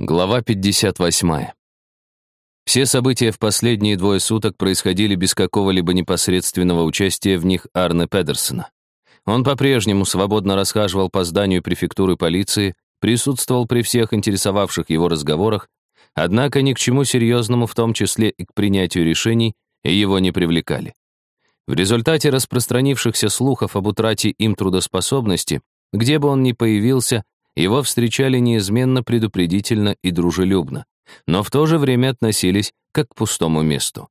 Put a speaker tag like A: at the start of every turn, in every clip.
A: Глава 58. Все события в последние двое суток происходили без какого-либо непосредственного участия в них Арне Педерсона. Он по-прежнему свободно расхаживал по зданию префектуры полиции, присутствовал при всех интересовавших его разговорах, однако ни к чему серьезному, в том числе и к принятию решений, его не привлекали. В результате распространившихся слухов об утрате им трудоспособности, где бы он ни появился, его встречали неизменно предупредительно и дружелюбно, но в то же время относились как к пустому месту.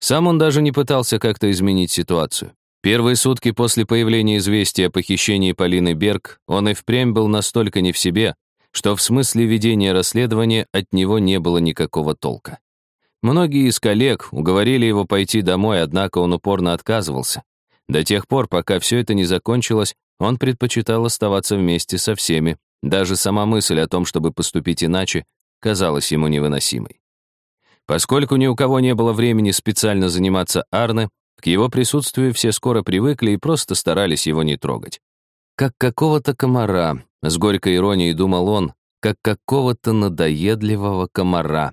A: Сам он даже не пытался как-то изменить ситуацию. Первые сутки после появления известия о похищении Полины Берг он и впрямь был настолько не в себе, что в смысле ведения расследования от него не было никакого толка. Многие из коллег уговорили его пойти домой, однако он упорно отказывался. До тех пор, пока все это не закончилось, он предпочитал оставаться вместе со всеми, даже сама мысль о том, чтобы поступить иначе, казалась ему невыносимой. Поскольку ни у кого не было времени специально заниматься Арне, к его присутствию все скоро привыкли и просто старались его не трогать. Как какого-то комара, с горькой иронией думал он, как какого-то надоедливого комара.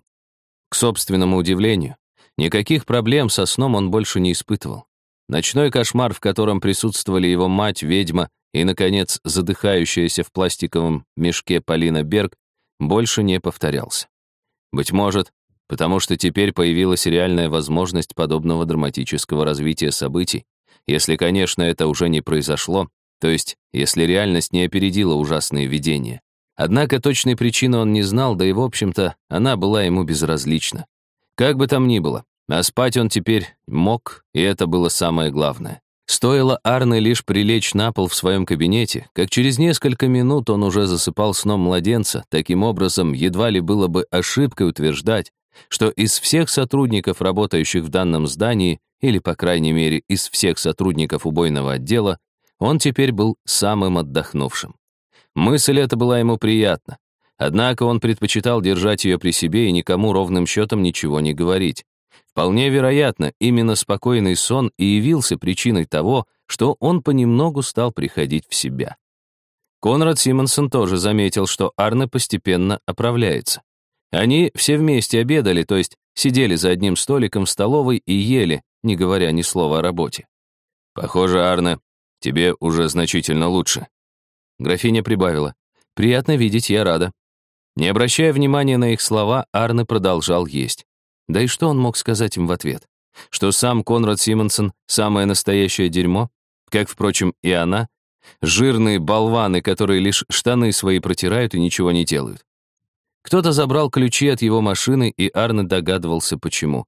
A: К собственному удивлению, никаких проблем со сном он больше не испытывал. Ночной кошмар, в котором присутствовали его мать, ведьма и, наконец, задыхающаяся в пластиковом мешке Полина Берг, больше не повторялся. Быть может, потому что теперь появилась реальная возможность подобного драматического развития событий, если, конечно, это уже не произошло, то есть, если реальность не опередила ужасные видения. Однако точной причины он не знал, да и, в общем-то, она была ему безразлична. Как бы там ни было, а спать он теперь мог, и это было самое главное. Стоило Арне лишь прилечь на пол в своем кабинете, как через несколько минут он уже засыпал сном младенца, таким образом едва ли было бы ошибкой утверждать, что из всех сотрудников, работающих в данном здании, или, по крайней мере, из всех сотрудников убойного отдела, он теперь был самым отдохнувшим. Мысль эта была ему приятна. Однако он предпочитал держать ее при себе и никому ровным счетом ничего не говорить. Вполне вероятно, именно спокойный сон и явился причиной того, что он понемногу стал приходить в себя. Конрад Симонсон тоже заметил, что Арне постепенно оправляется. Они все вместе обедали, то есть сидели за одним столиком в столовой и ели, не говоря ни слова о работе. «Похоже, Арне, тебе уже значительно лучше». Графиня прибавила. «Приятно видеть, я рада». Не обращая внимания на их слова, Арне продолжал есть. Да и что он мог сказать им в ответ? Что сам Конрад Симонсон — самое настоящее дерьмо? Как, впрочем, и она? Жирные болваны, которые лишь штаны свои протирают и ничего не делают. Кто-то забрал ключи от его машины, и Арне догадывался, почему.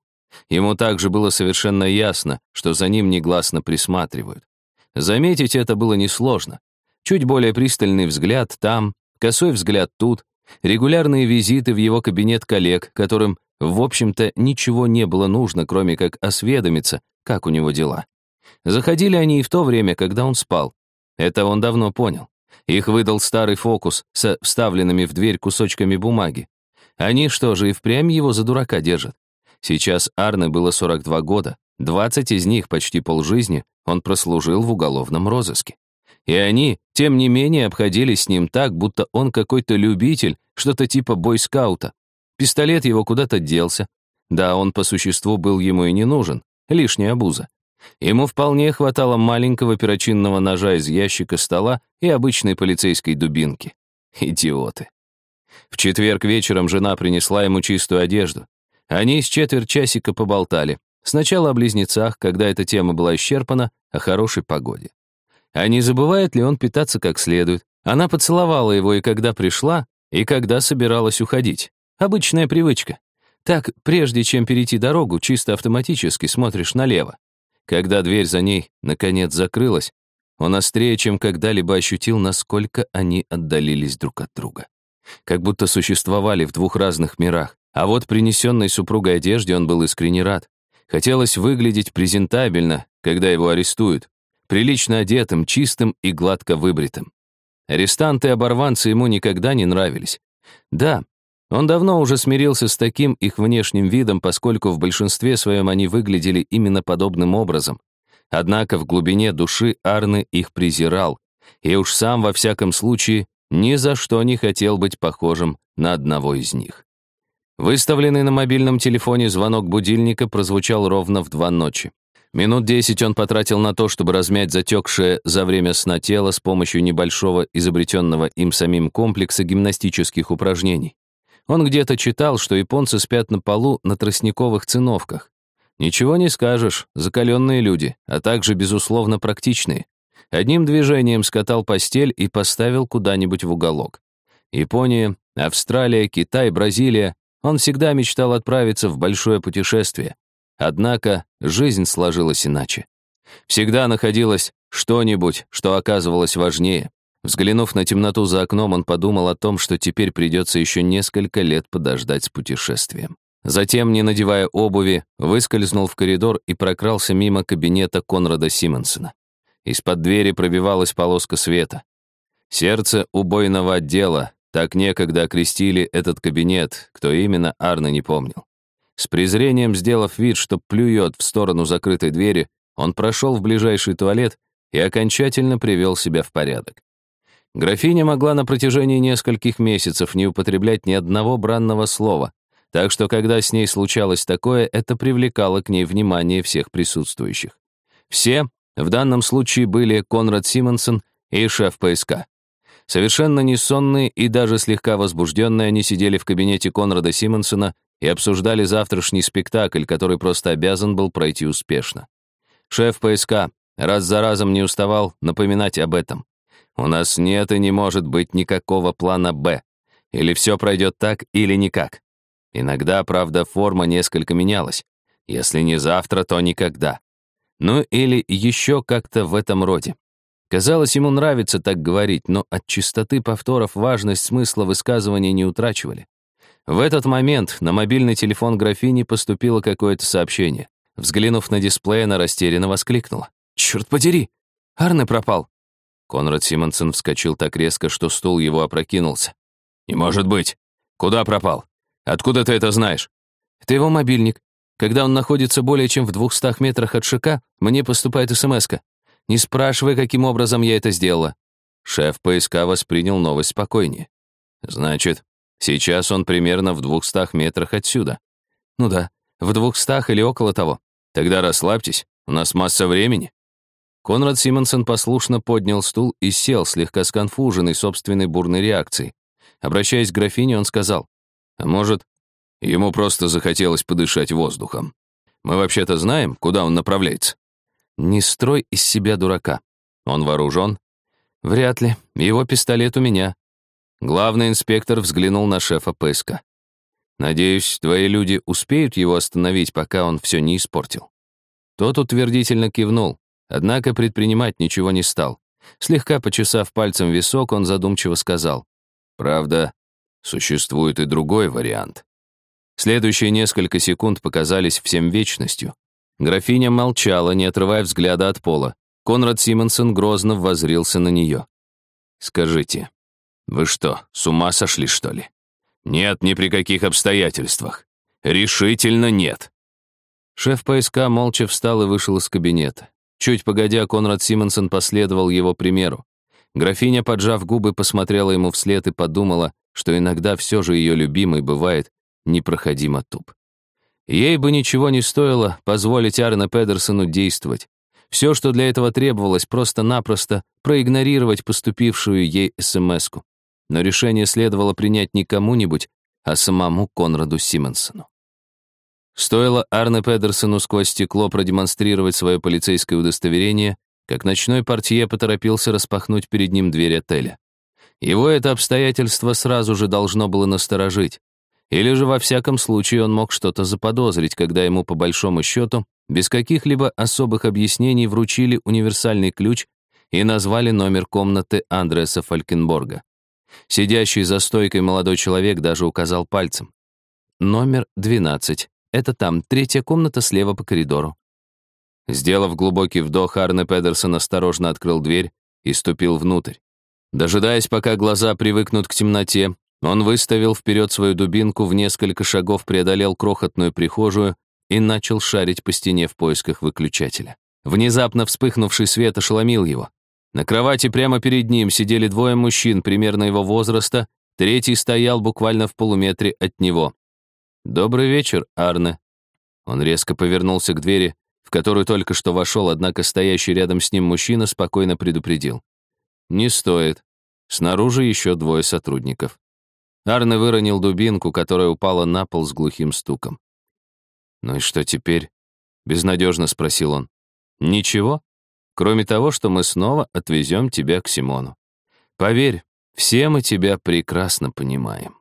A: Ему также было совершенно ясно, что за ним негласно присматривают. Заметить это было несложно. Чуть более пристальный взгляд там, косой взгляд тут, регулярные визиты в его кабинет коллег, которым в общем-то, ничего не было нужно, кроме как осведомиться, как у него дела. Заходили они и в то время, когда он спал. Это он давно понял. Их выдал старый фокус со вставленными в дверь кусочками бумаги. Они что же и впрямь его за дурака держат? Сейчас Арне было 42 года, 20 из них, почти полжизни, он прослужил в уголовном розыске. И они, тем не менее, обходились с ним так, будто он какой-то любитель, что-то типа бойскаута. Пистолет его куда-то делся. Да, он по существу был ему и не нужен. Лишняя обуза. Ему вполне хватало маленького перочинного ножа из ящика стола и обычной полицейской дубинки. Идиоты. В четверг вечером жена принесла ему чистую одежду. Они с четверть часика поболтали. Сначала о близнецах, когда эта тема была исчерпана, о хорошей погоде. А не забывает ли он питаться как следует? Она поцеловала его и когда пришла, и когда собиралась уходить. Обычная привычка. Так, прежде чем перейти дорогу, чисто автоматически смотришь налево. Когда дверь за ней, наконец, закрылась, он острее, чем когда-либо ощутил, насколько они отдалились друг от друга. Как будто существовали в двух разных мирах. А вот принесенной супругой одежде он был искренне рад. Хотелось выглядеть презентабельно, когда его арестуют. Прилично одетым, чистым и гладко выбритым. Арестанты-оборванцы ему никогда не нравились. Да, он давно уже смирился с таким их внешним видом, поскольку в большинстве своем они выглядели именно подобным образом. Однако в глубине души Арны их презирал, и уж сам во всяком случае ни за что не хотел быть похожим на одного из них. Выставленный на мобильном телефоне звонок будильника прозвучал ровно в два ночи. Минут десять он потратил на то, чтобы размять затекшее за время сна тело с помощью небольшого изобретенного им самим комплекса гимнастических упражнений. Он где-то читал, что японцы спят на полу на тростниковых циновках. Ничего не скажешь, закаленные люди, а также, безусловно, практичные. Одним движением скатал постель и поставил куда-нибудь в уголок. Япония, Австралия, Китай, Бразилия. Он всегда мечтал отправиться в большое путешествие. Однако жизнь сложилась иначе. Всегда находилось что-нибудь, что оказывалось важнее. Взглянув на темноту за окном, он подумал о том, что теперь придется еще несколько лет подождать с путешествием. Затем, не надевая обуви, выскользнул в коридор и прокрался мимо кабинета Конрада Симонсона. Из-под двери пробивалась полоска света. Сердце убойного отдела, так некогда окрестили этот кабинет, кто именно, Арно не помнил. С презрением сделав вид, что плюет в сторону закрытой двери, он прошел в ближайший туалет и окончательно привел себя в порядок. Графиня могла на протяжении нескольких месяцев не употреблять ни одного бранного слова, так что когда с ней случалось такое, это привлекало к ней внимание всех присутствующих. Все в данном случае были Конрад Симонсон и шеф ПСК. Совершенно несонные и даже слегка возбужденные они сидели в кабинете Конрада Симонсона и обсуждали завтрашний спектакль, который просто обязан был пройти успешно. Шеф ПСК раз за разом не уставал напоминать об этом. У нас нет и не может быть никакого плана «Б». Или все пройдет так, или никак. Иногда, правда, форма несколько менялась. Если не завтра, то никогда. Ну или еще как-то в этом роде. Казалось, ему нравится так говорить, но от чистоты повторов важность смысла высказывания не утрачивали. В этот момент на мобильный телефон графини поступило какое-то сообщение. Взглянув на дисплей, она растерянно воскликнула. «Черт подери! Арне пропал!» Конрад Симонсон вскочил так резко, что стул его опрокинулся. «Не может быть! Куда пропал? Откуда ты это знаешь?» «Это его мобильник. Когда он находится более чем в двухстах метрах от ШК, мне поступает смс -ка. Не спрашивай, каким образом я это сделала». Шеф ПСК воспринял новость спокойнее. «Значит, Сейчас он примерно в двухстах метрах отсюда. Ну да, в двухстах или около того. Тогда расслабьтесь, у нас масса времени. Конрад Симонсон послушно поднял стул и сел, слегка сконфуженный собственной бурной реакцией. Обращаясь к графине, он сказал, «А может, ему просто захотелось подышать воздухом. Мы вообще-то знаем, куда он направляется?» «Не строй из себя дурака. Он вооружен?» «Вряд ли. Его пистолет у меня. Главный инспектор взглянул на шефа ПСК. «Надеюсь, твои люди успеют его остановить, пока он все не испортил». Тот утвердительно кивнул, однако предпринимать ничего не стал. Слегка почесав пальцем висок, он задумчиво сказал. «Правда, существует и другой вариант». Следующие несколько секунд показались всем вечностью. Графиня молчала, не отрывая взгляда от пола. Конрад Симонсон грозно воззрился на нее. «Скажите, вы что, с ума сошли, что ли? Нет, ни при каких обстоятельствах. Решительно нет. Шеф ПСК молча встал и вышел из кабинета. Чуть погодя, Конрад Симонсон последовал его примеру. Графиня, поджав губы, посмотрела ему вслед и подумала, что иногда все же ее любимый бывает непроходимо туп. Ей бы ничего не стоило позволить Арне Педерсону действовать. Все, что для этого требовалось, просто-напросто проигнорировать поступившую ей СМС-ку но решение следовало принять не кому-нибудь, а самому Конраду Симонсону. Стоило Арне Педерсону сквозь стекло продемонстрировать свое полицейское удостоверение, как ночной портье поторопился распахнуть перед ним дверь отеля. Его это обстоятельство сразу же должно было насторожить. Или же во всяком случае он мог что-то заподозрить, когда ему по большому счету без каких-либо особых объяснений вручили универсальный ключ и назвали номер комнаты Андреса Фалькенборга. Сидящий за стойкой молодой человек даже указал пальцем. «Номер 12. Это там, третья комната слева по коридору». Сделав глубокий вдох, Арне Педерсон осторожно открыл дверь и ступил внутрь. Дожидаясь, пока глаза привыкнут к темноте, он выставил вперед свою дубинку, в несколько шагов преодолел крохотную прихожую и начал шарить по стене в поисках выключателя. Внезапно вспыхнувший свет ошеломил его. На кровати прямо перед ним сидели двое мужчин примерно его возраста, третий стоял буквально в полуметре от него. «Добрый вечер, Арне». Он резко повернулся к двери, в которую только что вошел, однако стоящий рядом с ним мужчина спокойно предупредил. «Не стоит. Снаружи еще двое сотрудников». Арне выронил дубинку, которая упала на пол с глухим стуком. «Ну и что теперь?» — безнадежно спросил он. «Ничего, кроме того, что мы снова отвезем тебя к Симону. Поверь, все мы тебя прекрасно понимаем».